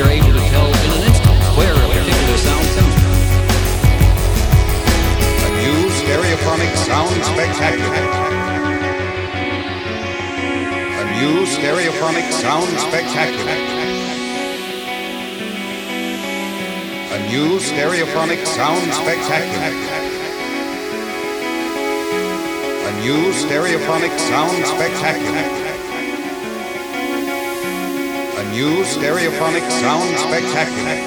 we are able to tell in an instant where a particular sound comes from. A new stereophonic sound spectacular. A new stereophonic sound spectacular. A new stereophonic sound spectacular. A new stereophonic sound spectacular new stereophonic sound spectacular.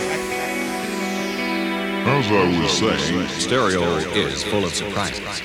As I was saying, stereo is full of surprises.